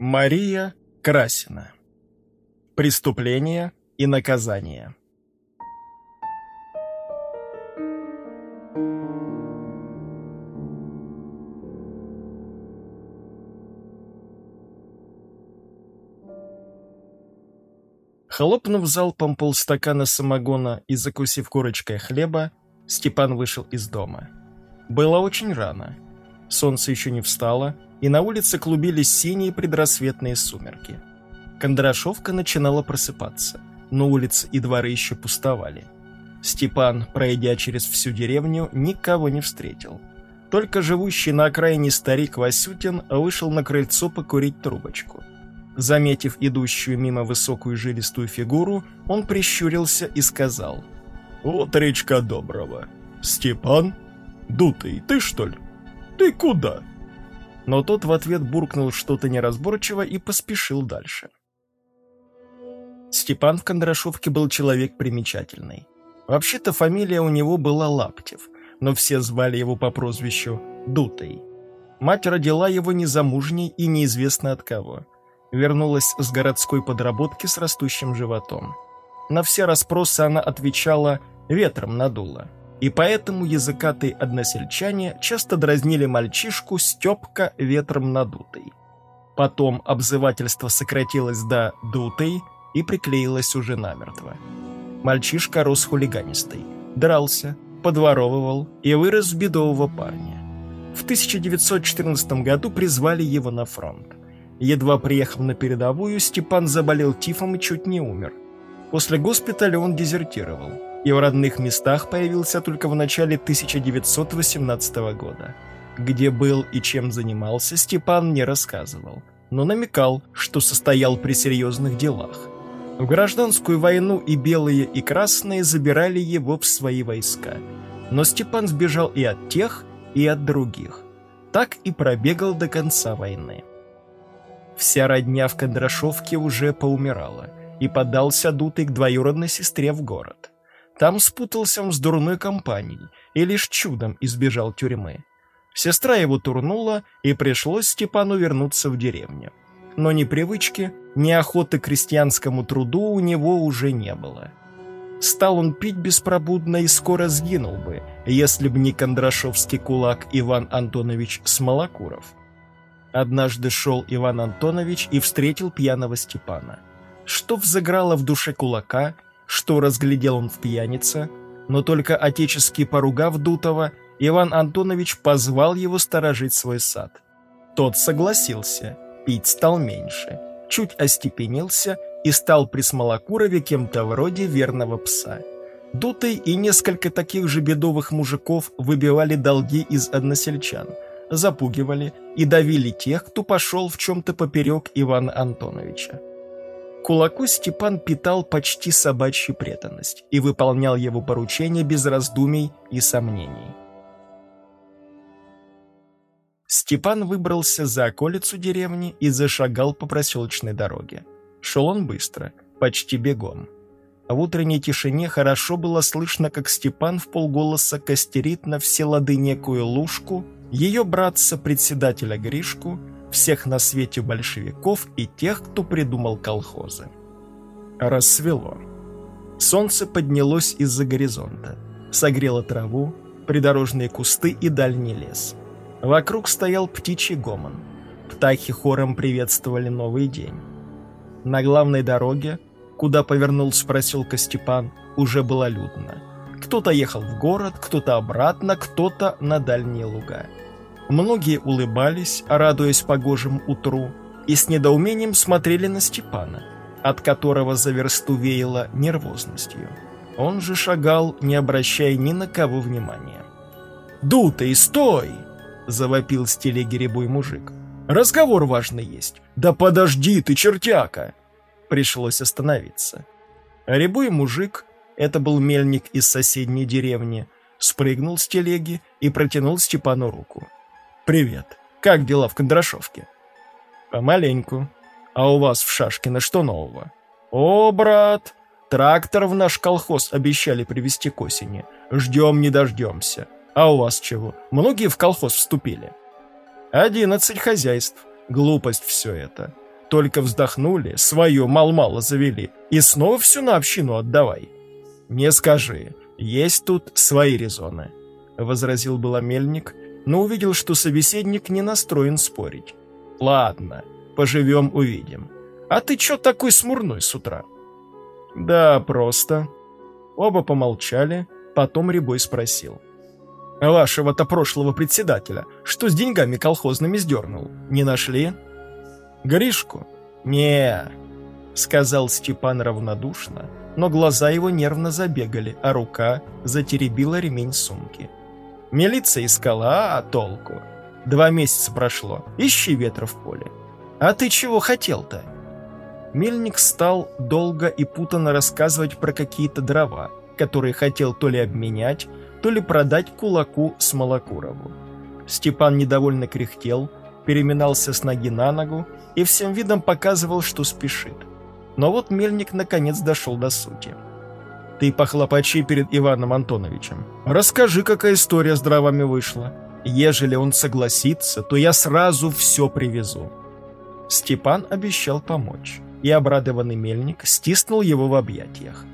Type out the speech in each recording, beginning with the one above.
Мария Красина. Преступление и наказание. Хлопнув залпом полстакана самогона и закусив корочкой хлеба, Степан вышел из дома. Было очень рано. Солнце еще не встало, и на улице клубились синие предрассветные сумерки. Кондрашовка начинала просыпаться, но улицы и дворы еще пустовали. Степан, пройдя через всю деревню, никого не встретил. Только живущий на окраине старик Васютин вышел на крыльцо покурить трубочку. Заметив идущую мимо высокую жилистую фигуру, он прищурился и сказал «Утречка доброго! Степан? Дутый, ты что ли? Ты куда?» но тот в ответ буркнул что-то неразборчиво и поспешил дальше. Степан в Кондрашовке был человек примечательный. Вообще-то фамилия у него была Лаптев, но все звали его по прозвищу Дутый. Мать родила его незамужней и неизвестно от кого. Вернулась с городской подработки с растущим животом. На все расспросы она отвечала «ветром надуло» и поэтому языкатые односельчане часто дразнили мальчишку Степка ветром надутый. Потом обзывательство сократилось до «дутый» и приклеилось уже намертво. Мальчишка рос хулиганистый, дрался, подворовывал и вырос в бедового парня. В 1914 году призвали его на фронт. Едва приехав на передовую, Степан заболел тифом и чуть не умер. После госпиталя он дезертировал и в родных местах появился только в начале 1918 года. Где был и чем занимался, Степан не рассказывал, но намекал, что состоял при серьезных делах. В гражданскую войну и белые, и красные забирали его в свои войска. Но Степан сбежал и от тех, и от других. Так и пробегал до конца войны. Вся родня в Кондрашовке уже поумирала, и подался дутый к двоюродной сестре в город. Там спутался он с дурной компанией и лишь чудом избежал тюрьмы. Сестра его турнула, и пришлось Степану вернуться в деревню. Но ни привычки, ни охоты к крестьянскому труду у него уже не было. Стал он пить беспробудно и скоро сгинул бы, если б не кондрашовский кулак Иван Антонович Смолокуров. Однажды шел Иван Антонович и встретил пьяного Степана. Что взыграло в душе кулака – что разглядел он в пьянице, но только отечески поругав Дутова, Иван Антонович позвал его сторожить свой сад. Тот согласился, пить стал меньше, чуть остепенился и стал при Смолокурове кем-то вроде верного пса. Дутый и несколько таких же бедовых мужиков выбивали долги из односельчан, запугивали и давили тех, кто пошел в чем-то поперек Ивана Антоновича. Кулаку Степан питал почти собачью преданность и выполнял его поручения без раздумий и сомнений. Степан выбрался за околицу деревни и зашагал по проселочной дороге. Шел он быстро, почти бегом. В утренней тишине хорошо было слышно, как Степан в полголоса костерит на все лады некую лужку, ее братца-председателя Гришку, всех на свете большевиков и тех, кто придумал колхозы. Рассвело. Солнце поднялось из-за горизонта, согрело траву, придорожные кусты и дальний лес. Вокруг стоял птичий гомон. Птахи хором приветствовали новый день. На главной дороге, куда повернул с проселка Степан, уже было людно. Кто-то ехал в город, кто-то обратно, кто-то на дальние луга. Многие улыбались, радуясь погожим утру, и с недоумением смотрели на Степана, от которого за версту веяло нервозностью. Он же шагал, не обращая ни на кого внимания. «Дутый, стой!» — завопил с телеги рябой мужик. «Разговор важный есть!» «Да подожди ты, чертяка!» Пришлось остановиться. Рябой мужик, это был мельник из соседней деревни, спрыгнул с телеги и протянул Степану руку. «Привет. Как дела в Кондрашовке?» «Помаленьку. А у вас в Шашкино что нового?» «О, брат, трактор в наш колхоз обещали привезти к осени. Ждем не дождемся. А у вас чего? Многие в колхоз вступили?» «Одиннадцать хозяйств. Глупость все это. Только вздохнули, свое мал-мало завели, и снова всю на общину отдавай. Не скажи, есть тут свои резоны, — возразил было мельник, но увидел, что собеседник не настроен спорить. Ладно, поживем, увидим. А ты чё такой смурной с утра? Да, просто. Оба помолчали, потом Рябой спросил. Вашего-то прошлого председателя, что с деньгами колхозными сдернул, не нашли? Гришку? не сказал Степан равнодушно, но глаза его нервно забегали, а рука затеребила ремень сумки. Милиция искала, а толку? Два месяца прошло, ищи ветра в поле. А ты чего хотел-то? Мельник стал долго и путанно рассказывать про какие-то дрова, которые хотел то ли обменять, то ли продать кулаку с Малокурову. Степан недовольно кряхтел, переминался с ноги на ногу и всем видом показывал, что спешит. Но вот мельник наконец дошел до сути. «Ты похлопочи перед Иваном Антоновичем. Расскажи, какая история с дровами вышла. Ежели он согласится, то я сразу все привезу». Степан обещал помочь, и обрадованный мельник стиснул его в объятиях.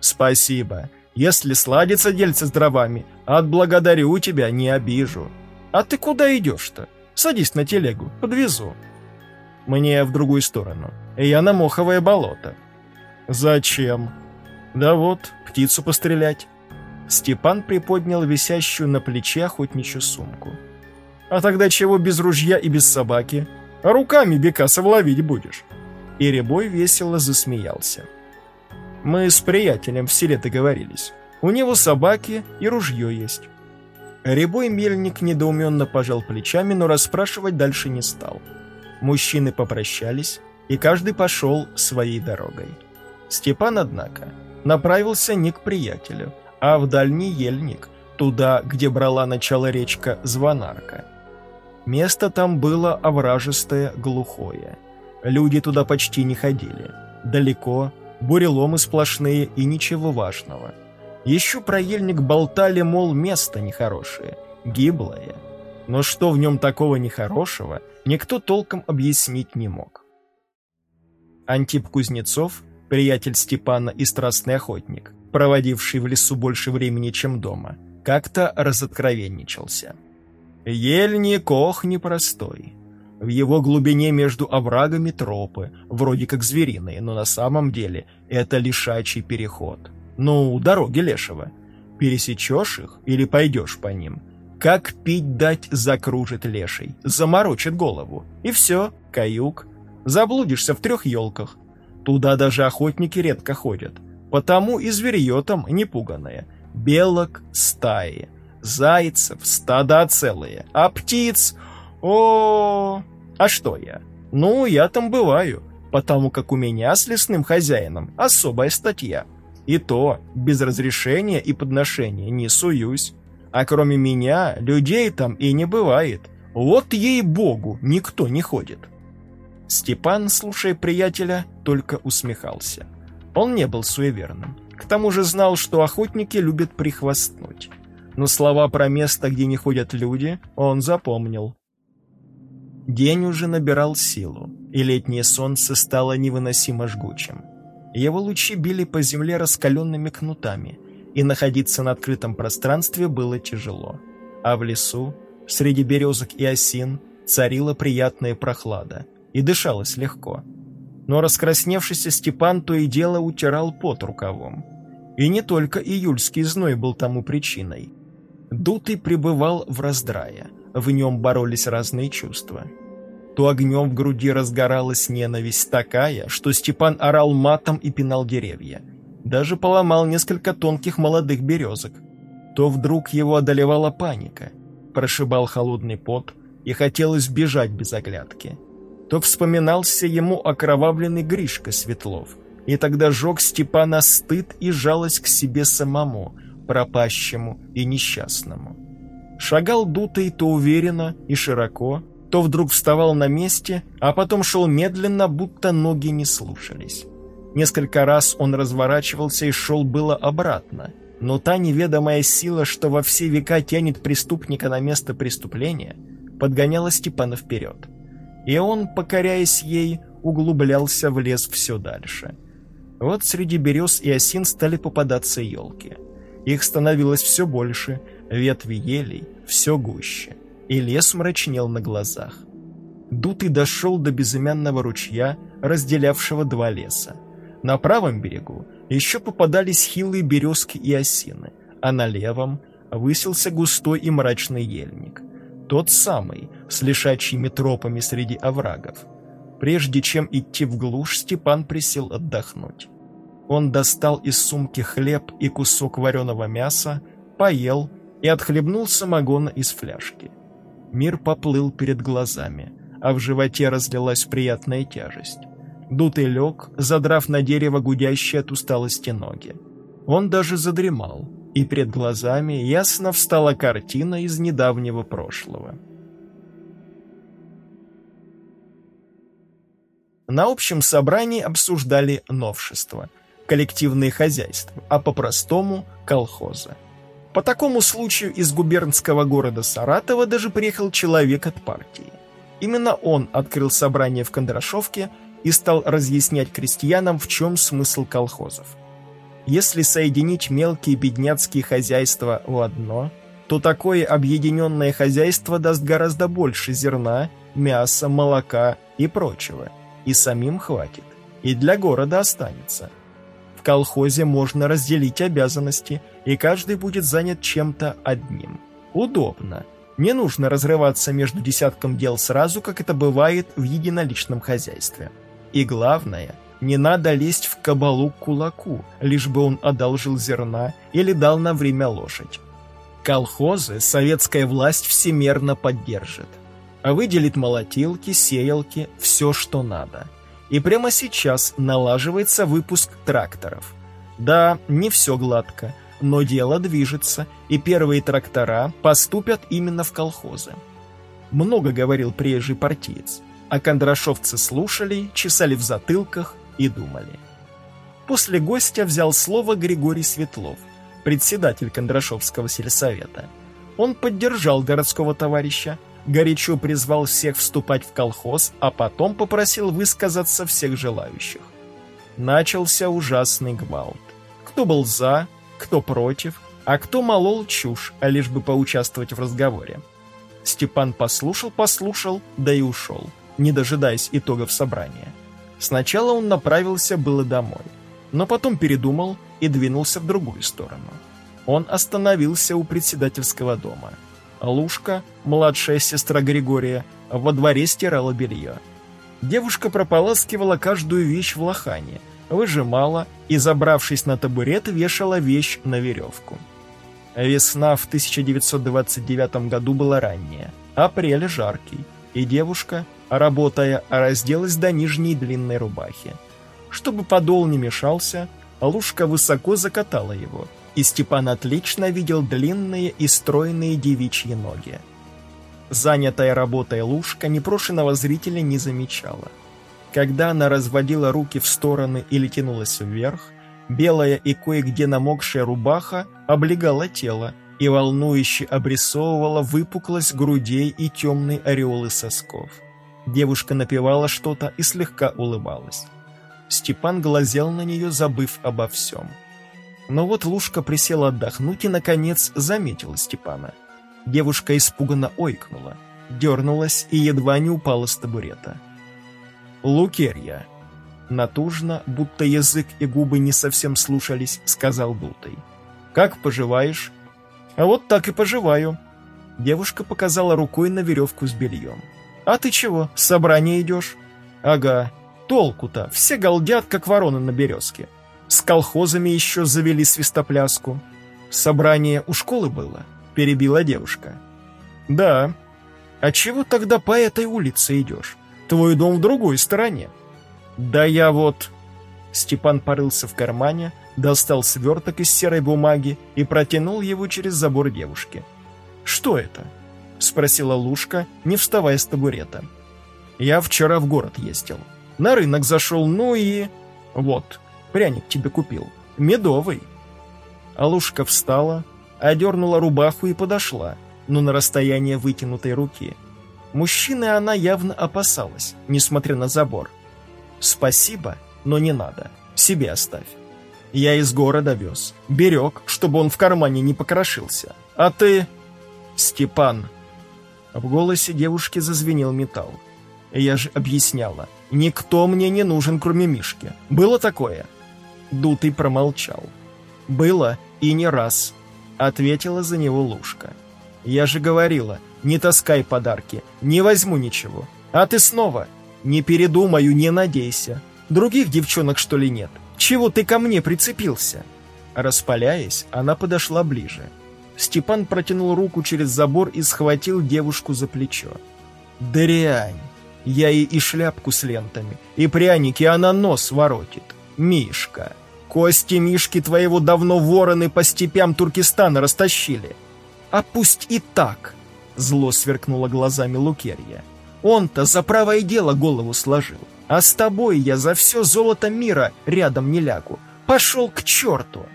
«Спасибо. Если сладится дельце с дровами, отблагодарю тебя, не обижу. А ты куда идешь-то? Садись на телегу, подвезу. Мне в другую сторону. Я на Моховое болото. Зачем? Да вот, птицу пострелять. Степан приподнял висящую на плече охотничью сумку. А тогда чего без ружья и без собаки? А руками бекасов ловить будешь. И Рябой весело засмеялся. Мы с приятелем в селе договорились. У него собаки и ружье есть. Рябой мельник недоуменно пожал плечами, но расспрашивать дальше не стал. Мужчины попрощались, и каждый пошел своей дорогой. Степан, однако, направился не к приятелю, а в дальний ельник, туда, где брала начало речка Звонарка. Место там было овражистое, глухое. Люди туда почти не ходили. Далеко, буреломы сплошные и ничего важного. Еще про ельник болтали, мол, место нехорошее, гиблое. Но что в нем такого нехорошего, никто толком объяснить не мог. Антип Кузнецов, приятель Степана и страстный охотник, проводивший в лесу больше времени, чем дома, как-то разоткровенничался. Ельник ох непростой. В его глубине между оврагами тропы, вроде как звериные, но на самом деле это лишачий переход. Ну, дороги лешего. Пересечешь их или пойдешь по ним. Как пить дать закружит леший, заморочит голову. И все, каюк. Заблудишься в трех елках. Туда даже охотники редко ходят. Потому и зверье там непуганное. Белок стаи, зайцев стада целые, а птиц... -о а что я? Ну, я там бываю, потому как у меня с лесным хозяином особая статья. И то, без разрешения и подношения не суюсь. А кроме меня, людей там и не бывает. Вот ей-богу, никто не ходит. Степан, слушая приятеля, только усмехался. Он не был суеверным. К тому же знал, что охотники любят прихвастнуть. Но слова про место, где не ходят люди, он запомнил. День уже набирал силу, и летнее солнце стало невыносимо жгучим. Его лучи били по земле раскаленными кнутами, и находиться на открытом пространстве было тяжело. А в лесу, среди березок и осин, царила приятная прохлада, и дышалось легко. Но раскрасневшийся Степан то и дело утирал пот рукавом. И не только июльский зной был тому причиной. Дутый пребывал в раздрае – в нем боролись разные чувства. То огнем в груди разгоралась ненависть такая, что Степан орал матом и пинал деревья. Даже поломал несколько тонких молодых березок. То вдруг его одолевала паника. Прошибал холодный пот, и хотелось бежать без оглядки. То вспоминался ему окровавленный Гришка Светлов, и тогда жег Степана стыд и жалость к себе самому, пропащему и несчастному. Шагал дутый то уверенно и широко, то вдруг вставал на месте, а потом шел медленно, будто ноги не слушались. Несколько раз он разворачивался и шел было обратно, но та неведомая сила, что во все века тянет преступника на место преступления, подгоняла Степана вперед. И он, покоряясь ей, углублялся в лес все дальше. Вот среди берез и осин стали попадаться елки. Их становилось все больше, ветви елей все гуще, и лес мрачнел на глазах. Дутый дошел до безымянного ручья, разделявшего два леса. На правом берегу еще попадались хилые березки и осины, а на левом высился густой и мрачный ельник. Тот самый, с лишачьими тропами среди оврагов. Прежде чем идти в глушь, Степан присел отдохнуть. Он достал из сумки хлеб и кусок вареного мяса, поел и отхлебнул самогона из фляжки. Мир поплыл перед глазами, а в животе разлилась приятная тяжесть. Дутый лег, задрав на дерево гудящие от усталости ноги. Он даже задремал, и перед глазами ясно встала картина из недавнего прошлого. На общем собрании обсуждали новшества, коллективные хозяйства, а по-простому – колхозы. По такому случаю из губернского города Саратова даже приехал человек от партии. Именно он открыл собрание в Кондрашовке и стал разъяснять крестьянам, в чем смысл колхозов. Если соединить мелкие бедняцкие хозяйства в одно, то такое объединенное хозяйство даст гораздо больше зерна, мяса, молока и прочего – и самим хватит, и для города останется. В колхозе можно разделить обязанности, и каждый будет занят чем-то одним. Удобно. Не нужно разрываться между десятком дел сразу, как это бывает в единоличном хозяйстве. И главное, не надо лезть в кабалу к кулаку, лишь бы он одолжил зерна или дал на время лошадь. Колхозы советская власть всемерно поддержит выделит молотилки, сеялки, все, что надо. И прямо сейчас налаживается выпуск тракторов. Да, не все гладко, но дело движется, и первые трактора поступят именно в колхозы. Много говорил приезжий партиец, а кондрашовцы слушали, чесали в затылках и думали. После гостя взял слово Григорий Светлов, председатель Кондрашовского сельсовета. Он поддержал городского товарища, горячо призвал всех вступать в колхоз, а потом попросил высказаться всех желающих. Начался ужасный гвалт. Кто был за, кто против, а кто молол чушь, а лишь бы поучаствовать в разговоре. Степан послушал-послушал, да и ушел, не дожидаясь итогов собрания. Сначала он направился было домой, но потом передумал и двинулся в другую сторону. Он остановился у председательского дома – Лушка, младшая сестра Григория, во дворе стирала белье. Девушка прополаскивала каждую вещь в лохане, выжимала и, забравшись на табурет, вешала вещь на веревку. Весна в 1929 году была ранняя, апрель жаркий, и девушка, работая, разделась до нижней длинной рубахи. Чтобы подол не мешался, Лушка высоко закатала его – и Степан отлично видел длинные и стройные девичьи ноги. Занятая работой Лушка непрошенного зрителя не замечала. Когда она разводила руки в стороны или тянулась вверх, белая и кое-где намокшая рубаха облегала тело и волнующе обрисовывала выпуклость грудей и темные ореолы сосков. Девушка напевала что-то и слегка улыбалась. Степан глазел на нее, забыв обо всем. Но вот Лушка присела отдохнуть и, наконец, заметила Степана. Девушка испуганно ойкнула, дернулась и едва не упала с табурета. «Лукерья!» Натужно, будто язык и губы не совсем слушались, сказал Дутый. «Как поживаешь?» «А вот так и поживаю». Девушка показала рукой на веревку с бельем. «А ты чего, с собрания идешь?» «Ага, толку-то, все галдят, как вороны на березке». С колхозами еще завели свистопляску. Собрание у школы было, перебила девушка. Да. А чего тогда по этой улице идешь? Твой дом в другой стороне. Да я вот... Степан порылся в кармане, достал сверток из серой бумаги и протянул его через забор девушки. «Что это?» — спросила Лушка, не вставая с табурета. «Я вчера в город ездил. На рынок зашел, ну и... Вот, Пряник тебе купил. Медовый. Алушка встала, одернула рубаху и подошла, но на расстояние вытянутой руки. Мужчины она явно опасалась, несмотря на забор. Спасибо, но не надо. Себе оставь. Я из города вез. Берег, чтобы он в кармане не покрошился. А ты... Степан. В голосе девушки зазвенел металл. Я же объясняла. Никто мне не нужен, кроме Мишки. Было такое? Дутый промолчал. Было и не раз. Ответила за него Лушка. Я же говорила, не таскай подарки, не возьму ничего. А ты снова. Не передумаю, не надейся. Других девчонок, что ли, нет? Чего ты ко мне прицепился?» Распаляясь, она подошла ближе. Степан протянул руку через забор и схватил девушку за плечо. «Дрянь! Я ей и шляпку с лентами, и пряники она нос воротит. Мишка! Кости Мишки твоего давно вороны по степям Туркестана растащили. А пусть и так!» Зло сверкнуло глазами Лукерья. «Он-то за правое дело голову сложил. А с тобой я за все золото мира рядом не лягу. Пошел к черту!»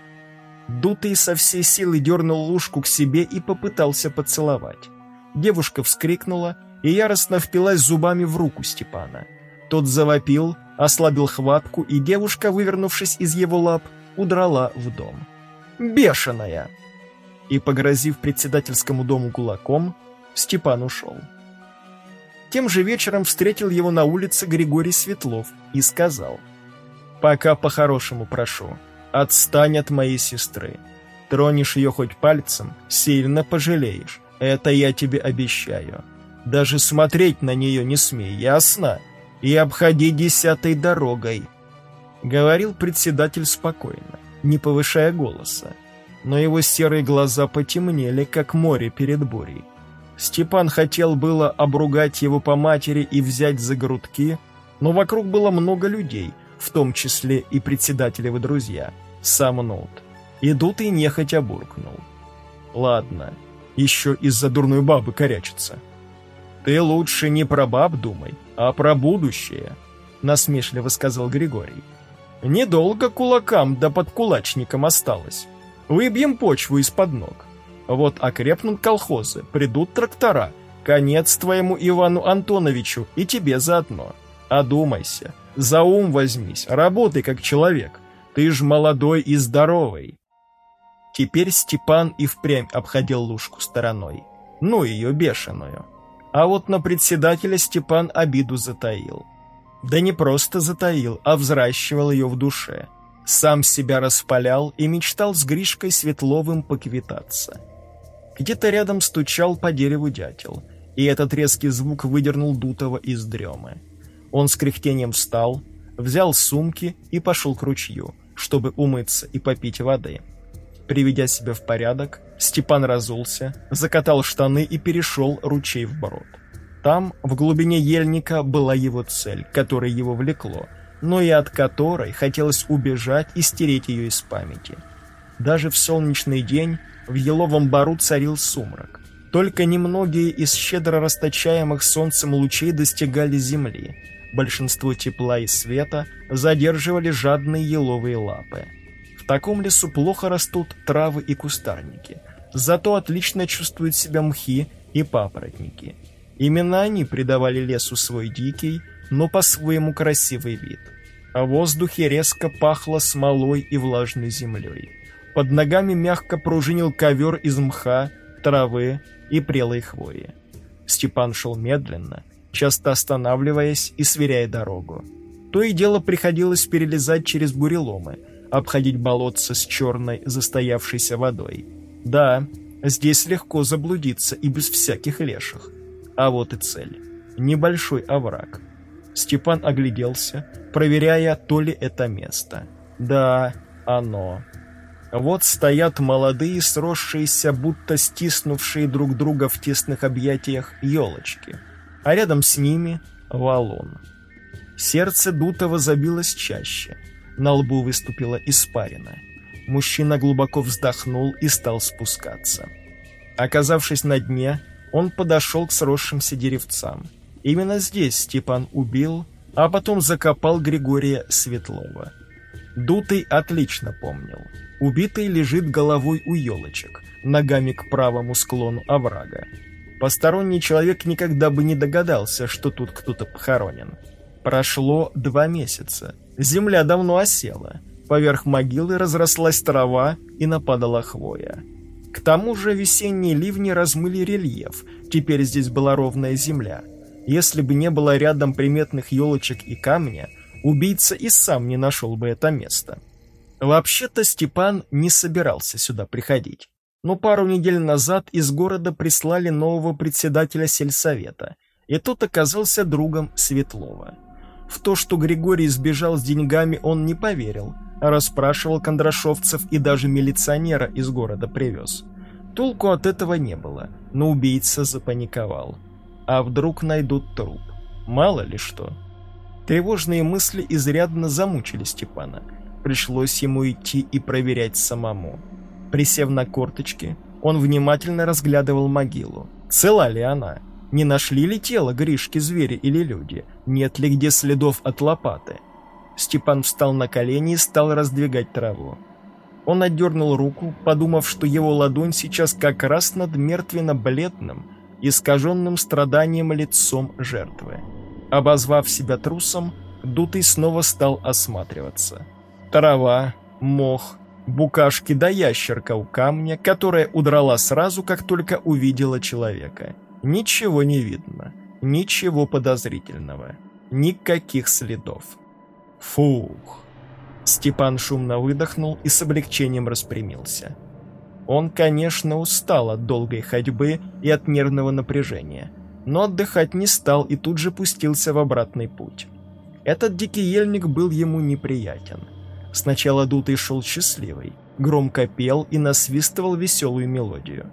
Дутый со всей силы дернул лужку к себе и попытался поцеловать. Девушка вскрикнула и яростно впилась зубами в руку Степана. Тот завопил, ослабил хватку, и девушка, вывернувшись из его лап, удрала в дом. «Бешеная!» И, погрозив председательскому дому кулаком, Степан ушел. Тем же вечером встретил его на улице Григорий Светлов и сказал, «Пока по-хорошему прошу, отстань от моей сестры. Тронешь ее хоть пальцем, сильно пожалеешь, это я тебе обещаю. Даже смотреть на нее не смей, ясно? И обходи десятой дорогой». Говорил председатель спокойно, не повышая голоса, но его серые глаза потемнели, как море перед бурей. Степан хотел было обругать его по матери и взять за грудки, но вокруг было много людей, в том числе и председателевы друзья, сам Ноут. Идут и нехотя буркнул. «Ладно, еще из-за дурной бабы корячится». «Ты лучше не про баб думай, а про будущее», — насмешливо сказал Григорий. «Недолго кулакам да подкулачникам осталось. Выбьем почву из-под ног. Вот окрепнут колхозы, придут трактора. Конец твоему Ивану Антоновичу и тебе заодно. Одумайся, за ум возьмись, работай как человек. Ты ж молодой и здоровый. Теперь Степан и впрямь обходил лужку стороной. Ну, ее бешеную. А вот на председателя Степан обиду затаил. Да не просто затаил, а взращивал ее в душе. Сам себя распалял и мечтал с Гришкой Светловым поквитаться. Где-то рядом стучал по дереву дятел, и этот резкий звук выдернул Дутова из дремы. Он с кряхтением встал, взял сумки и пошел к ручью, чтобы умыться и попить воды. Приведя себя в порядок, Степан разулся, закатал штаны и перешел ручей вброд. Там, в глубине ельника, была его цель, которая его влекло, но и от которой хотелось убежать и стереть ее из памяти. Даже в солнечный день в еловом бару царил сумрак. Только немногие из щедро расточаемых солнцем лучей достигали земли. Большинство тепла и света задерживали жадные еловые лапы. Таком лесу плохо растут травы и кустарники. Зато отлично чувствуют себя мхи и папоротники. Именно они придавали лесу свой дикий, но по-своему красивый вид. А в воздухе резко пахло смолой и влажной землей. Под ногами мягко пружинил ковер из мха, травы и прелой хвои. Степан шел медленно, часто останавливаясь и сверяя дорогу. То и дело приходилось перелезать через буреломы, обходить болотца с черной застоявшейся водой. Да, здесь легко заблудиться и без всяких леших. А вот и цель. Небольшой овраг. Степан огляделся, проверяя, то ли это место. Да, оно. Вот стоят молодые, сросшиеся, будто стиснувшие друг друга в тесных объятиях елочки, а рядом с ними валун. Сердце Дутова забилось чаще, на лбу выступила испарина. Мужчина глубоко вздохнул и стал спускаться. Оказавшись на дне, он подошел к сросшимся деревцам. Именно здесь Степан убил, а потом закопал Григория Светлова. Дутый отлично помнил – Убитый лежит головой у елочек, ногами к правому склону оврага. Посторонний человек никогда бы не догадался, что тут кто-то похоронен. Прошло два месяца. Земля давно осела. Поверх могилы разрослась трава и нападала хвоя. К тому же весенние ливни размыли рельеф, теперь здесь была ровная земля. Если бы не было рядом приметных елочек и камня, убийца и сам не нашел бы это место. Вообще-то Степан не собирался сюда приходить. Но пару недель назад из города прислали нового председателя сельсовета, и тот оказался другом Светлова. В то, что Григорий сбежал с деньгами, он не поверил, а расспрашивал кондрашовцев и даже милиционера из города привез. Толку от этого не было, но убийца запаниковал. А вдруг найдут труп? Мало ли что. Тревожные мысли изрядно замучили Степана. Пришлось ему идти и проверять самому. Присев на корточки, он внимательно разглядывал могилу. Цела ли она? Не нашли ли тело Гришки звери или люди? Нет ли где следов от лопаты? Степан встал на колени и стал раздвигать траву. Он отдернул руку, подумав, что его ладонь сейчас как раз над мертвенно-бледным, искаженным страданием лицом жертвы. Обозвав себя трусом, Дутый снова стал осматриваться. Трава, мох, букашки да ящерка у камня, которая удрала сразу, как только увидела человека — Ничего не видно, ничего подозрительного, никаких следов. Фух. Степан шумно выдохнул и с облегчением распрямился. Он, конечно, устал от долгой ходьбы и от нервного напряжения, но отдыхать не стал и тут же пустился в обратный путь. Этот дикий ельник был ему неприятен. Сначала Дутый шел счастливый, громко пел и насвистывал веселую мелодию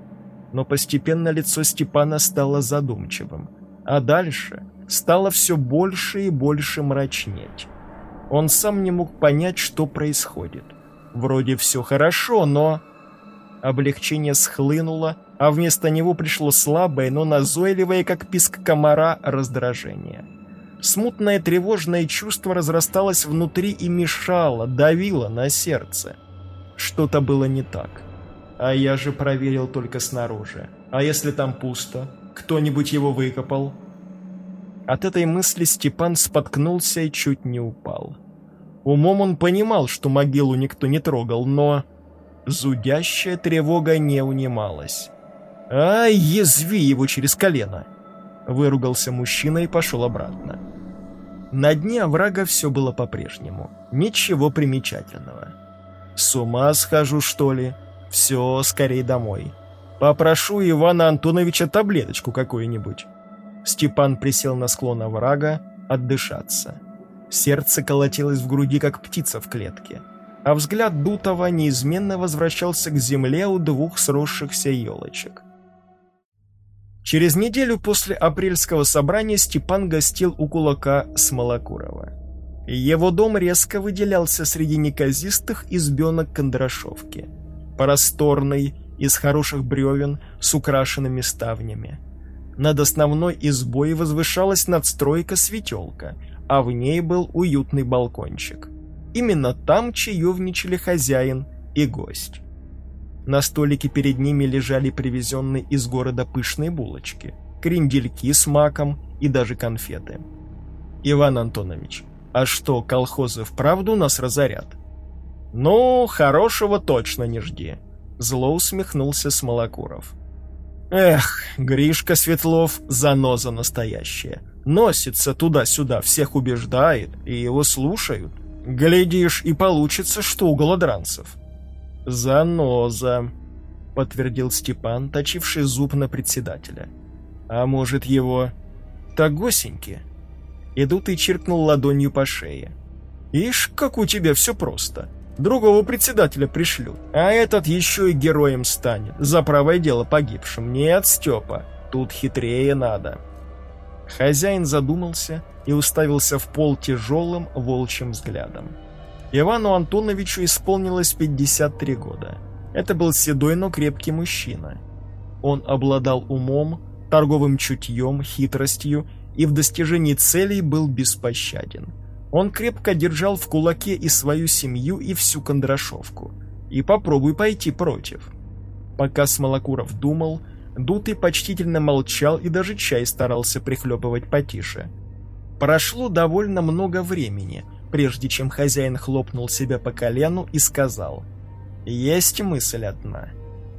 но постепенно лицо Степана стало задумчивым, а дальше стало все больше и больше мрачнеть. Он сам не мог понять, что происходит. Вроде все хорошо, но... Облегчение схлынуло, а вместо него пришло слабое, но назойливое, как писк комара, раздражение. Смутное тревожное чувство разрасталось внутри и мешало, давило на сердце. Что-то было не так. А я же проверил только снаружи. А если там пусто? Кто-нибудь его выкопал? От этой мысли Степан споткнулся и чуть не упал. Умом он понимал, что могилу никто не трогал, но... Зудящая тревога не унималась. «Ай, язви его через колено!» Выругался мужчина и пошел обратно. На дне оврага все было по-прежнему. Ничего примечательного. «С ума схожу, что ли?» Все, скорей домой. Попрошу Ивана Антоновича таблеточку какую-нибудь. Степан присел на склон оврага, отдышаться. Сердце колотилось в груди, как птица в клетке. А взгляд Дутова неизменно возвращался к земле у двух сросшихся елочек. Через неделю после апрельского собрания Степан гостил у кулака Смолокурова. Его дом резко выделялся среди неказистых избенок Кондрашовки – просторный, из хороших бревен с украшенными ставнями. Над основной избой возвышалась надстройка-светелка, а в ней был уютный балкончик. Именно там чаевничали хозяин и гость. На столике перед ними лежали привезенные из города пышные булочки, крендельки с маком и даже конфеты. «Иван Антонович, а что, колхозы вправду нас разорят?» «Ну, хорошего точно не жди», — зло усмехнулся Смолокуров. «Эх, Гришка Светлов — заноза настоящая. Носится туда-сюда, всех убеждает, и его слушают. Глядишь, и получится, что у голодранцев». «Заноза», — подтвердил Степан, точивший зуб на председателя. «А может, его...» «Тагосеньки?» Идут и чиркнул ладонью по шее. «Ишь, как у тебя все просто. Другого председателя пришлют, а этот еще и героем станет, за правое дело погибшим. Нет, Степа, тут хитрее надо. Хозяин задумался и уставился в пол тяжелым волчьим взглядом. Ивану Антоновичу исполнилось 53 года. Это был седой, но крепкий мужчина. Он обладал умом, торговым чутьем, хитростью и в достижении целей был беспощаден – он крепко держал в кулаке и свою семью, и всю Кондрашовку. И попробуй пойти против. Пока Смолокуров думал, Дутый почтительно молчал и даже чай старался прихлебывать потише. Прошло довольно много времени, прежде чем хозяин хлопнул себя по колену и сказал «Есть мысль одна.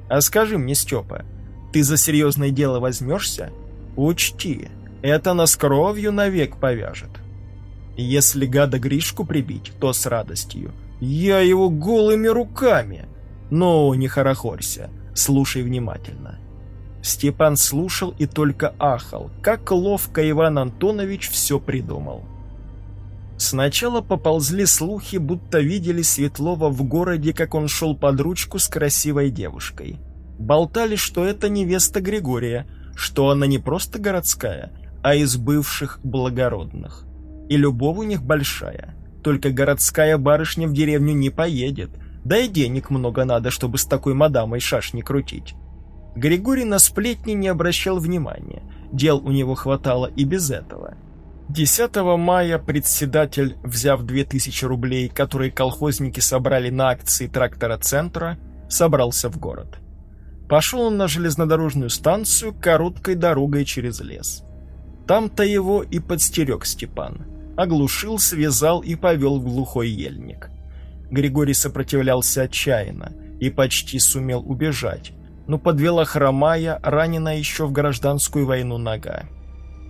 А скажи мне, Степа, ты за серьезное дело возьмешься? Учти, это нас кровью навек повяжет. Если гада Гришку прибить, то с радостью. Я его голыми руками. Но не хорохорься, слушай внимательно. Степан слушал и только ахал, как ловко Иван Антонович все придумал. Сначала поползли слухи, будто видели Светлова в городе, как он шел под ручку с красивой девушкой. Болтали, что это невеста Григория, что она не просто городская, а из бывших благородных. И любовь у них большая, только городская барышня в деревню не поедет, да и денег много надо, чтобы с такой мадамой шашни крутить. Григорий на сплетни не обращал внимания, дел у него хватало и без этого. 10 мая председатель, взяв 2000 рублей, которые колхозники собрали на акции трактора центра, собрался в город. Пошел он на железнодорожную станцию короткой дорогой через лес. Там-то его и подстерег Степан. Оглушил, связал и повел в глухой ельник. Григорий сопротивлялся отчаянно и почти сумел убежать, но подвела хромая, ранена еще в гражданскую войну нога.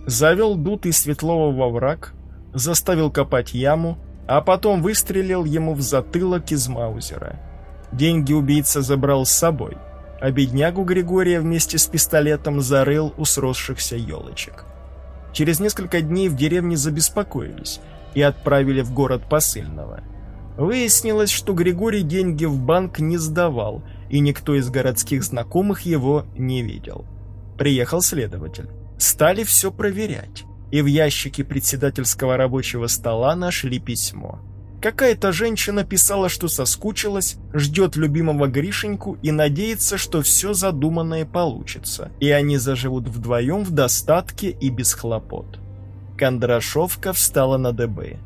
Завел дутый Светлова во враг, заставил копать яму, а потом выстрелил ему в затылок из маузера. Деньги убийца забрал с собой, а беднягу Григория вместе с пистолетом зарыл у сросшихся елочек. Через несколько дней в деревне забеспокоились и отправили в город посыльного. Выяснилось, что Григорий деньги в банк не сдавал – и никто из городских знакомых его не видел. Приехал следователь. Стали все проверять, и в ящике председательского рабочего стола нашли письмо. Какая-то женщина писала, что соскучилась, ждет любимого Гришеньку и надеется, что все задуманное получится, и они заживут вдвоем в достатке и без хлопот. Кондрашовка встала на ДБ.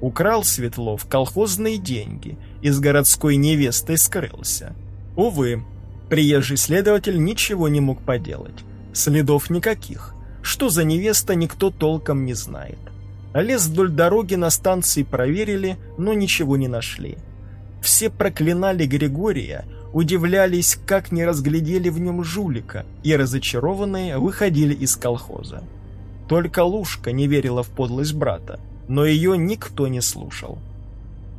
Украл Светлов колхозные деньги и с городской невестой скрылся. Увы, приезжий следователь ничего не мог поделать. Следов никаких. Что за невеста, никто толком не знает. Лес вдоль дороги на станции проверили, но ничего не нашли. Все проклинали Григория, удивлялись, как не разглядели в нем жулика, и разочарованные выходили из колхоза. Только Лушка не верила в подлость брата, но ее никто не слушал.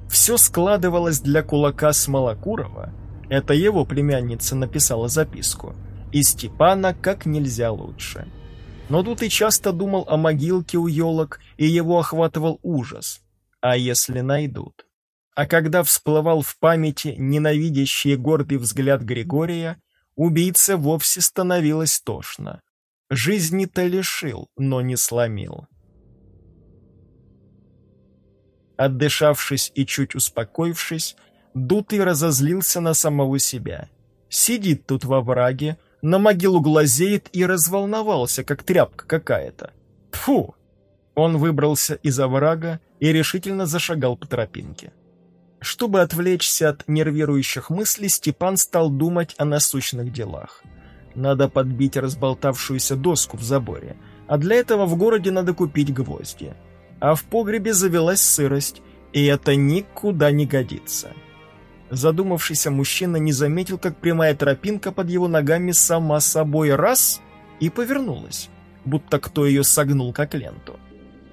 Все складывалось для кулака Смолокурова это его племянница написала записку. И Степана как нельзя лучше. Но тут и часто думал о могилке у елок, и его охватывал ужас. А если найдут? А когда всплывал в памяти ненавидящий гордый взгляд Григория, убийца вовсе становилось тошно. Жизни-то лишил, но не сломил. Отдышавшись и чуть успокоившись, Дутый разозлился на самого себя. Сидит тут во враге, на могилу глазеет и разволновался, как тряпка какая-то. Фу! Он выбрался из оврага и решительно зашагал по тропинке. Чтобы отвлечься от нервирующих мыслей, Степан стал думать о насущных делах. Надо подбить разболтавшуюся доску в заборе, а для этого в городе надо купить гвозди. А в погребе завелась сырость, и это никуда не годится. Задумавшийся мужчина не заметил, как прямая тропинка под его ногами сама собой раз и повернулась, будто кто ее согнул как ленту.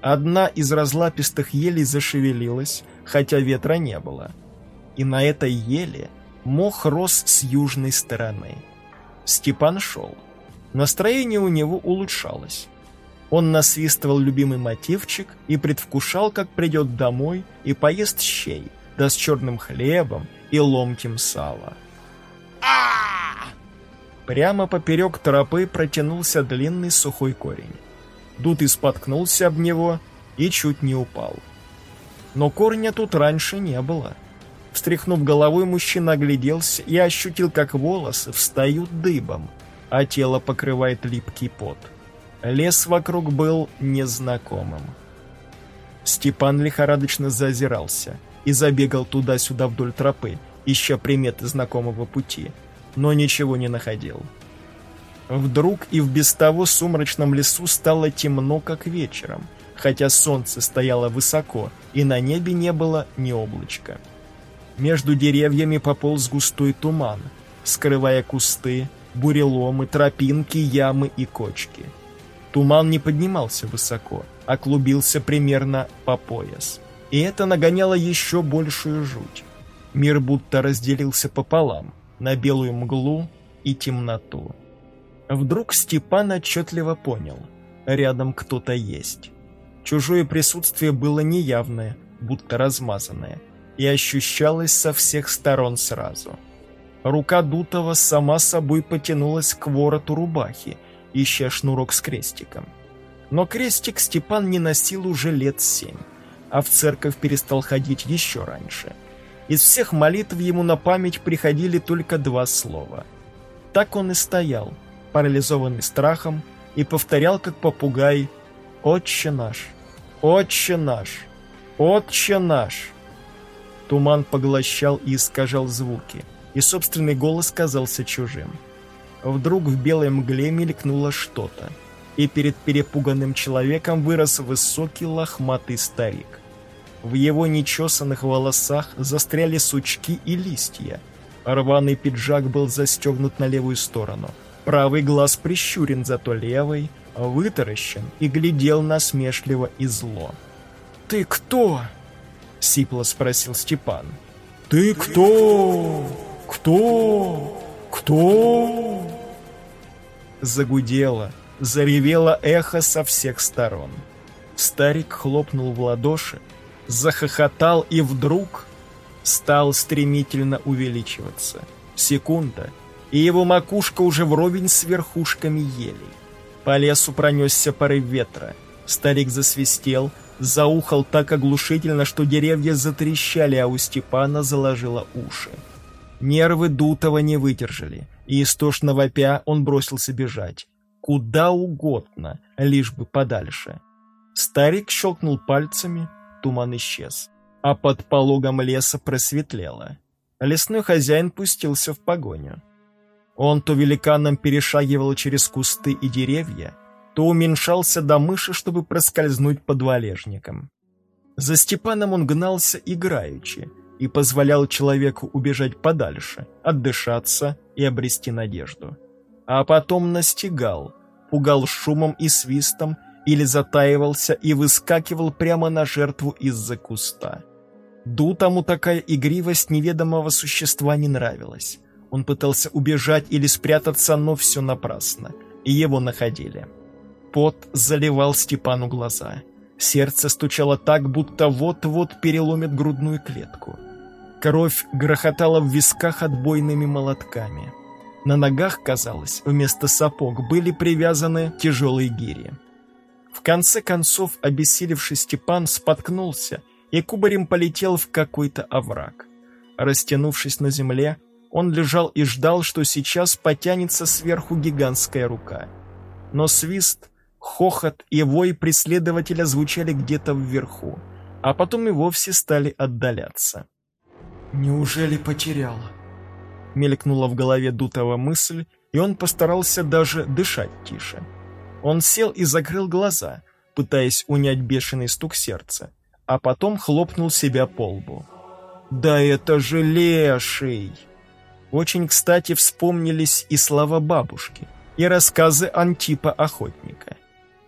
Одна из разлапистых елей зашевелилась, хотя ветра не было. И на этой еле мох рос с южной стороны. Степан шел. Настроение у него улучшалось. Он насвистывал любимый мотивчик и предвкушал, как придет домой и поест щей, да с черным хлебом и ломтем сала. Прямо поперек тропы протянулся длинный сухой корень. Дутый споткнулся об него и чуть не упал. Но корня тут раньше не было. Встряхнув головой, мужчина огляделся и ощутил, как волосы встают дыбом, а тело покрывает липкий пот. Лес вокруг был незнакомым. Степан лихорадочно зазирался — и забегал туда-сюда вдоль тропы, ища приметы знакомого пути, но ничего не находил. Вдруг и в без того сумрачном лесу стало темно, как вечером, хотя солнце стояло высоко, и на небе не было ни облачка. Между деревьями пополз густой туман, скрывая кусты, буреломы, тропинки, ямы и кочки. Туман не поднимался высоко, а клубился примерно по пояс. И это нагоняло еще большую жуть. Мир будто разделился пополам, на белую мглу и темноту. Вдруг Степан отчетливо понял. Рядом кто-то есть. Чужое присутствие было неявное, будто размазанное, и ощущалось со всех сторон сразу. Рука Дутова сама собой потянулась к вороту рубахи, ища шнурок с крестиком. Но крестик Степан не носил уже лет семь, а в церковь перестал ходить еще раньше. Из всех молитв ему на память приходили только два слова. Так он и стоял – парализованный страхом, и повторял, как попугай, «Отче наш! Отче наш! Отче наш!» Туман поглощал и искажал звуки, и собственный голос казался чужим. Вдруг в белой мгле мелькнуло что-то, и перед перепуганным человеком вырос высокий лохматый старик. В его нечесанных волосах застряли сучки и листья. Рваный пиджак был застегнут на левую сторону — Правый глаз прищурен, зато левый вытаращен и глядел насмешливо и зло. «Ты кто?» — сипло спросил Степан. «Ты кто? Кто? Кто?» Загудело, заревело эхо со всех сторон. Старик хлопнул в ладоши, захохотал и вдруг стал стремительно увеличиваться. Секунда, и его макушка уже вровень с верхушками елей. По лесу пронесся порыв ветра. Старик засвистел, заухал так оглушительно, что деревья затрещали, а у Степана заложило уши. Нервы Дутова не выдержали, и истошно вопя он бросился бежать. Куда угодно, лишь бы подальше. Старик щелкнул пальцами, туман исчез, а под пологом леса просветлело. Лесной хозяин пустился в погоню. Он то великаном перешагивал через кусты и деревья, то уменьшался до мыши, чтобы проскользнуть под валежником. За Степаном он гнался играючи и позволял человеку убежать подальше, отдышаться и обрести надежду. А потом настигал, пугал шумом и свистом или затаивался и выскакивал прямо на жертву из-за куста. Дутому такая игривость неведомого существа не нравилась. Он пытался убежать или спрятаться, но все напрасно. И его находили. Пот заливал Степану глаза. Сердце стучало так, будто вот-вот переломит грудную клетку. Кровь грохотала в висках отбойными молотками. На ногах, казалось, вместо сапог были привязаны тяжелые гири. В конце концов, обессилевший Степан споткнулся и кубарем полетел в какой-то овраг. Растянувшись на земле, он лежал и ждал, что сейчас потянется сверху гигантская рука. Но свист, хохот и вой преследователя звучали где-то вверху, а потом и вовсе стали отдаляться. «Неужели потерял?» Мелькнула в голове дутого мысль, и он постарался даже дышать тише. Он сел и закрыл глаза, пытаясь унять бешеный стук сердца, а потом хлопнул себя по лбу. «Да это же леший!» Очень кстати вспомнились и слова бабушки, и рассказы Антипа Охотника.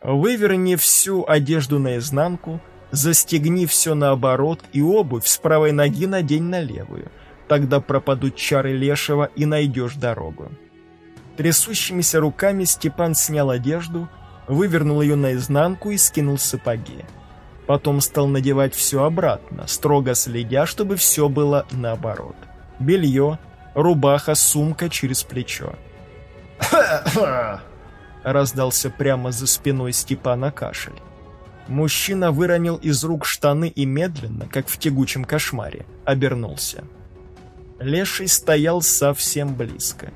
Выверни всю одежду наизнанку, застегни все наоборот и обувь с правой ноги надень на левую. Тогда пропадут чары лешего и найдешь дорогу. Трясущимися руками Степан снял одежду, вывернул ее наизнанку и скинул сапоги. Потом стал надевать все обратно, строго следя, чтобы все было наоборот. Белье, рубаха, сумка через плечо. Раздался прямо за спиной Степана кашель. Мужчина выронил из рук штаны и медленно, как в тягучем кошмаре, обернулся. Леший стоял совсем близко.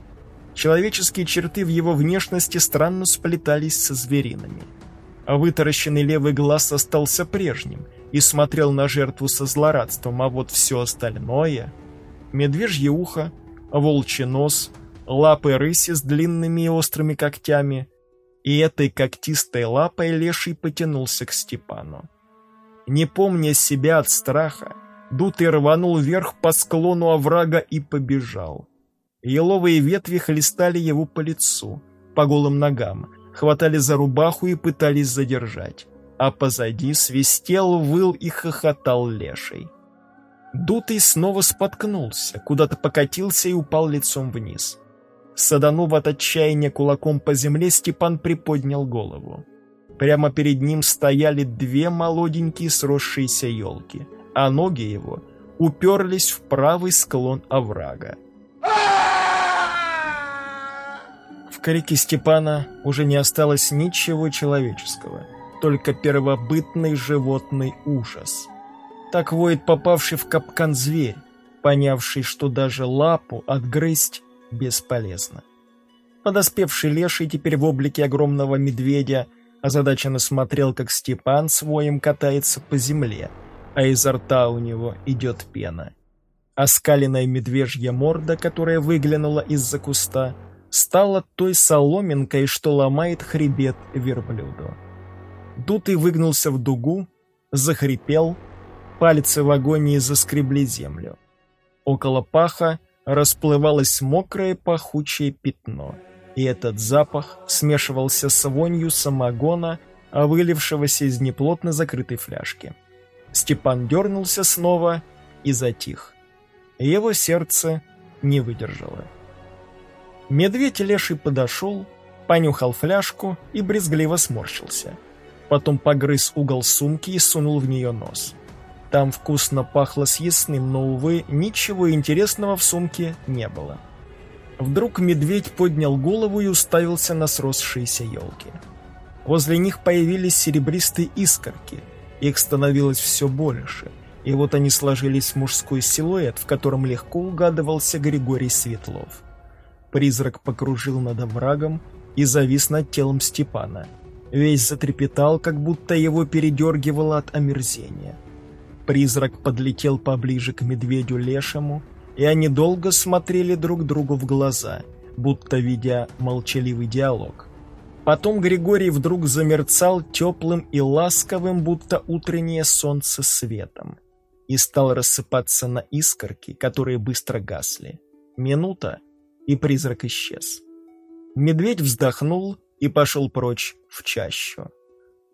Человеческие черты в его внешности странно сплетались со звериными. А вытаращенный левый глаз остался прежним и смотрел на жертву со злорадством, а вот все остальное... Медвежье ухо, волчий нос, лапы рыси с длинными и острыми когтями, и этой когтистой лапой леший потянулся к Степану. Не помня себя от страха, Дутый рванул вверх по склону оврага и побежал. Еловые ветви хлестали его по лицу, по голым ногам, хватали за рубаху и пытались задержать. А позади свистел, выл и хохотал леший. Дутый снова споткнулся, куда-то покатился и упал лицом вниз. Саданув от отчаяния кулаком по земле, Степан приподнял голову. Прямо перед ним стояли две молоденькие сросшиеся елки, а ноги его уперлись в правый склон оврага. В крике Степана уже не осталось ничего человеческого, только первобытный животный ужас. Так воет попавший в капкан зверь, понявший, что даже лапу отгрызть бесполезно. Подоспевший леший теперь в облике огромного медведя озадаченно смотрел, как Степан своим катается по земле, а изо рта у него идет пена. Оскаленная медвежья морда, которая выглянула из-за куста, стала той соломинкой, что ломает хребет верблюду. Дутый выгнулся в дугу, захрипел, пальцы в агонии заскребли землю. Около паха расплывалось мокрое пахучее пятно, и этот запах смешивался с вонью самогона, вылившегося из неплотно закрытой фляжки. Степан дернулся снова и затих. Его сердце не выдержало. Медведь леший подошел, понюхал фляжку и брезгливо сморщился. Потом погрыз угол сумки и сунул в нее нос. Там вкусно пахло съестным, но, увы, ничего интересного в сумке не было. Вдруг медведь поднял голову и уставился на сросшиеся елки. Возле них появились серебристые искорки. Их становилось все больше. И вот они сложились в мужской силуэт, в котором легко угадывался Григорий Светлов. Призрак покружил над оврагом и завис над телом Степана. Весь затрепетал, как будто его передергивало от омерзения. Призрак подлетел поближе к медведю лешему, и они долго смотрели друг другу в глаза, будто ведя молчаливый диалог. Потом Григорий вдруг замерцал теплым и ласковым, будто утреннее солнце светом, и стал рассыпаться на искорки, которые быстро гасли. Минута, и призрак исчез. Медведь вздохнул и пошел прочь в чащу.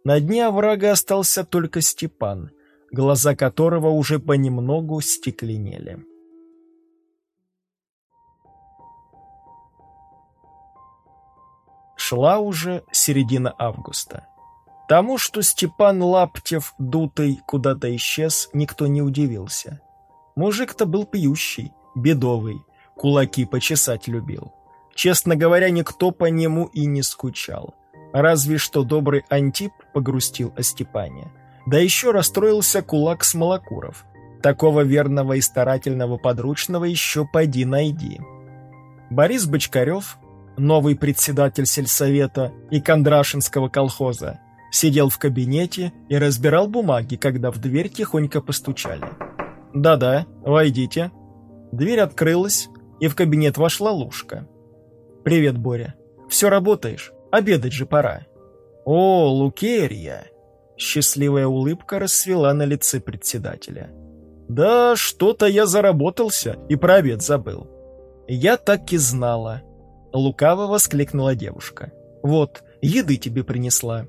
На дне оврага остался только Степан — глаза которого уже понемногу стекленели. Шла уже середина августа. Тому, что Степан Лаптев, дутый, куда-то исчез, никто не удивился. Мужик-то был пьющий, бедовый, кулаки почесать любил. Честно говоря, никто по нему и не скучал. Разве что добрый Антип погрустил о Степане. Да еще расстроился кулак Смолокуров. Такого верного и старательного подручного еще пойди найди. Борис Бочкарев, новый председатель сельсовета и Кондрашинского колхоза, сидел в кабинете и разбирал бумаги, когда в дверь тихонько постучали. «Да-да, войдите». Дверь открылась, и в кабинет вошла Лушка. «Привет, Боря. Все работаешь? Обедать же пора». «О, Лукерья!» Счастливая улыбка расцвела на лице председателя. «Да, что-то я заработался и про обед забыл». «Я так и знала», — лукаво воскликнула девушка. «Вот, еды тебе принесла».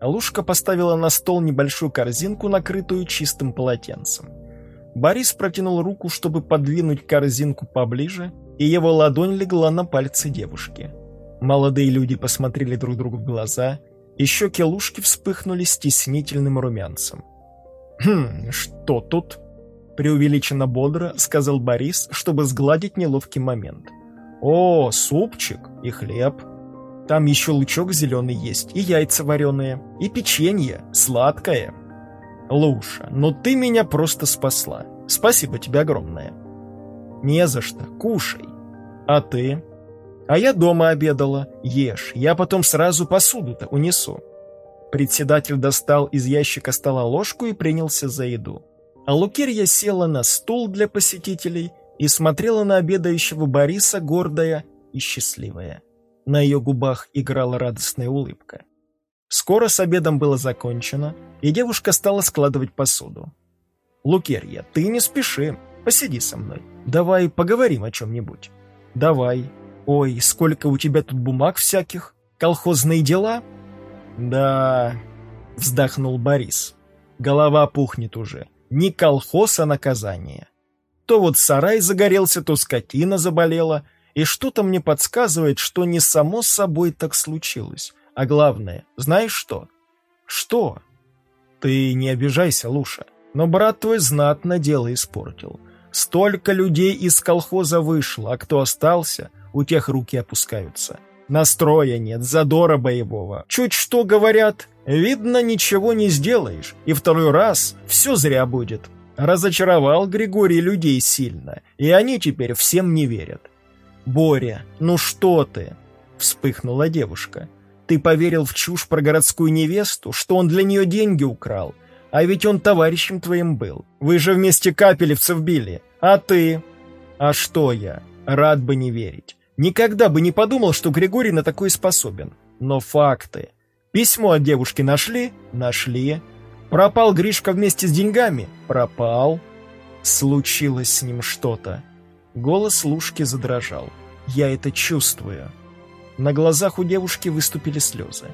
Лушка поставила на стол небольшую корзинку, накрытую чистым полотенцем. Борис протянул руку, чтобы подвинуть корзинку поближе, и его ладонь легла на пальцы девушки. Молодые люди посмотрели друг другу в глаза — и щеки Лушки вспыхнули стеснительным румянцем. «Хм, что тут?» — преувеличенно бодро сказал Борис, чтобы сгладить неловкий момент. «О, супчик и хлеб. Там еще лучок зеленый есть, и яйца вареные, и печенье, сладкое. Луша, ну ты меня просто спасла. Спасибо тебе огромное». «Не за что, кушай. А ты?» А я дома обедала. Ешь, я потом сразу посуду-то унесу. Председатель достал из ящика стола ложку и принялся за еду. А Лукерья села на стул для посетителей и смотрела на обедающего Бориса гордая и счастливая. На ее губах играла радостная улыбка. Скоро с обедом было закончено, и девушка стала складывать посуду. «Лукерья, ты не спеши, посиди со мной. Давай поговорим о чем-нибудь». «Давай. Ой, сколько у тебя тут бумаг всяких. Колхозные дела?» «Да...» — вздохнул Борис. «Голова пухнет уже. Не колхоз, а наказание. То вот сарай загорелся, то скотина заболела, и что-то мне подсказывает, что не само собой так случилось. А главное, знаешь что? Что? Ты не обижайся, Луша, но брат твой знатно дело испортил. Столько людей из колхоза вышло, а кто остался, у тех руки опускаются. Настроя нет, задора боевого. Чуть что говорят, видно, ничего не сделаешь, и второй раз все зря будет. Разочаровал Григорий людей сильно, и они теперь всем не верят. «Боря, ну что ты?» — вспыхнула девушка. «Ты поверил в чушь про городскую невесту, что он для нее деньги украл? А ведь он товарищем твоим был. Вы же вместе капелевцев били. А ты?» «А что я? Рад бы не верить. Никогда бы не подумал, что Григорий на такой способен. Но факты. Письмо от девушки нашли? Нашли. Пропал Гришка вместе с деньгами? Пропал. Случилось с ним что-то. Голос Лушки задрожал. «Я это чувствую». На глазах у девушки выступили слезы.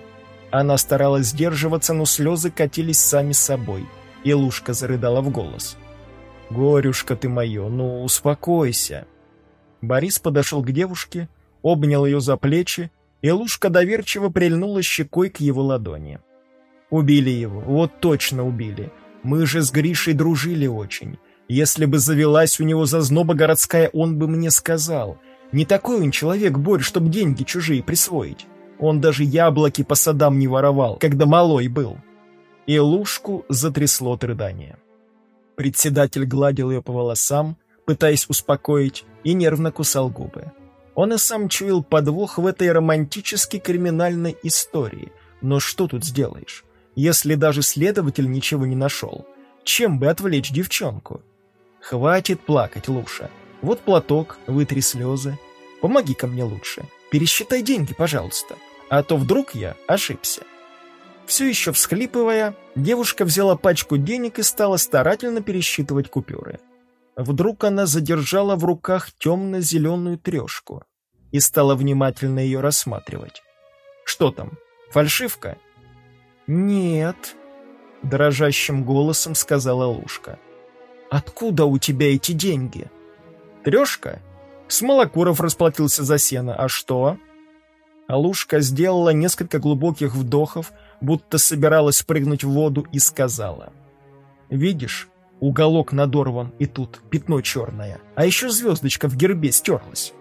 Она старалась сдерживаться, но слезы катились сами собой, и Лушка зарыдала в голос. «Горюшка ты мое, ну успокойся». Борис подошел к девушке, обнял ее за плечи, и Лушка доверчиво прильнула щекой к его ладони. «Убили его, вот точно убили. Мы же с Гришей дружили очень. Если бы завелась у него зазноба городская, он бы мне сказал. Не такой он человек, Борь, чтоб деньги чужие присвоить. Он даже яблоки по садам не воровал, когда малой был. И Лушку затрясло от рыдания. Председатель гладил ее по волосам, пытаясь успокоить, и нервно кусал губы. Он и сам чуял подвох в этой романтической криминальной истории. Но что тут сделаешь, если даже следователь ничего не нашел? Чем бы отвлечь девчонку? Хватит плакать, Луша. Вот платок, вытри слезы. Помоги-ка мне лучше. Пересчитай деньги, пожалуйста. А то вдруг я ошибся. Все еще всхлипывая, девушка взяла пачку денег и стала старательно пересчитывать купюры. Вдруг она задержала в руках темно-зеленую трешку и стала внимательно ее рассматривать. «Что там? Фальшивка?» «Нет», — дрожащим голосом сказала Лушка. Откуда у тебя эти деньги? Трешка? Смолокуров расплатился за сено. А что? Алушка сделала несколько глубоких вдохов, будто собиралась прыгнуть в воду, и сказала. «Видишь, уголок надорван, и тут пятно черное, а еще звездочка в гербе стерлась».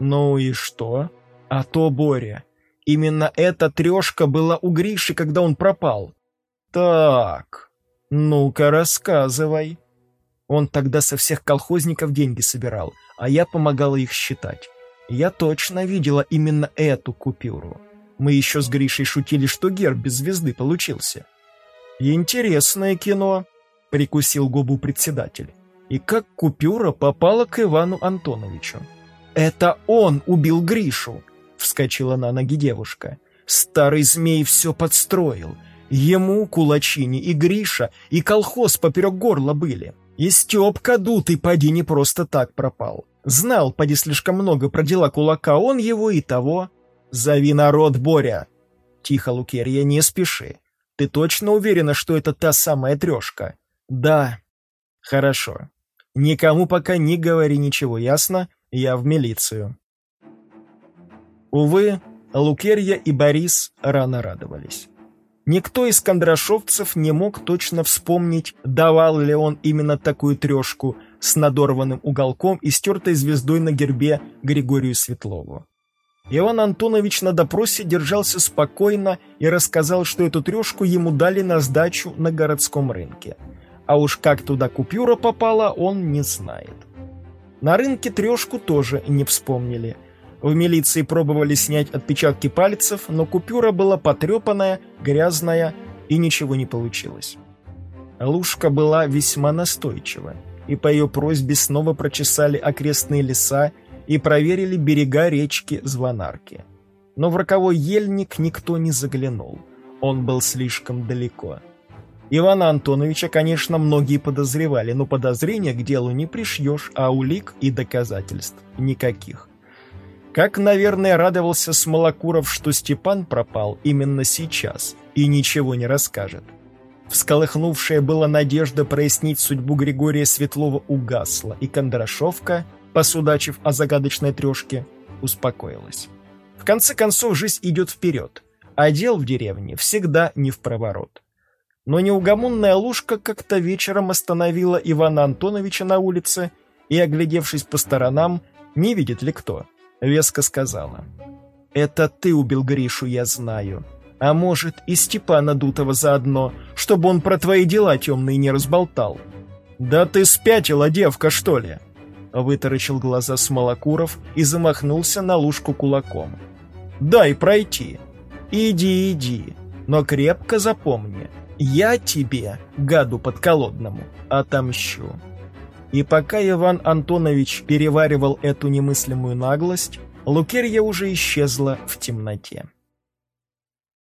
«Ну и что?» «А то, Боря, именно эта трешка была у Гриши, когда он пропал». «Так, ну-ка рассказывай». Он тогда со всех колхозников деньги собирал, а я помогала их считать. Я точно видела именно эту купюру. Мы еще с Гришей шутили, что герб без звезды получился. «Интересное кино», — прикусил губу председатель. «И как купюра попала к Ивану Антоновичу?» «Это он убил Гришу!» — вскочила на ноги девушка. «Старый змей все подстроил. Ему, Кулачини, и Гриша, и колхоз поперек горла были. И Степка дутый, поди, не просто так пропал. Знал, поди, слишком много про дела кулака, он его и того. Зови народ, Боря. Тихо, Лукерья, не спеши. Ты точно уверена, что это та самая трешка? Да. Хорошо. Никому пока не говори ничего, ясно? Я в милицию. Увы, Лукерья и Борис рано радовались. Никто из кондрашовцев не мог точно вспомнить, давал ли он именно такую трешку с надорванным уголком и стертой звездой на гербе Григорию Светлову. Иван Антонович на допросе держался спокойно и рассказал, что эту трешку ему дали на сдачу на городском рынке. А уж как туда купюра попала, он не знает. На рынке трешку тоже не вспомнили – в милиции пробовали снять отпечатки пальцев, но купюра была потрепанная, грязная, и ничего не получилось. Лушка была весьма настойчива, и по ее просьбе снова прочесали окрестные леса и проверили берега речки Звонарки. Но в роковой ельник никто не заглянул. Он был слишком далеко. Ивана Антоновича, конечно, многие подозревали, но подозрения к делу не пришьешь, а улик и доказательств никаких. Как, наверное, радовался Смолокуров, что Степан пропал именно сейчас и ничего не расскажет. Всколыхнувшая была надежда прояснить судьбу Григория Светлова угасла, и Кондрашовка, посудачив о загадочной трешке, успокоилась. В конце концов, жизнь идет вперед, а дел в деревне всегда не в проворот. Но неугомонная лужка как-то вечером остановила Ивана Антоновича на улице и, оглядевшись по сторонам, не видит ли кто, веско сказала. «Это ты убил Гришу, я знаю. А может, и Степана Дутова заодно, чтобы он про твои дела темные не разболтал». «Да ты спятила, девка, что ли?» Вытаращил глаза Смолокуров и замахнулся на лужку кулаком. «Дай пройти. Иди, иди, но крепко запомни, я тебе, гаду подколодному, отомщу». И пока Иван Антонович переваривал эту немыслимую наглость, Лукерья уже исчезла в темноте.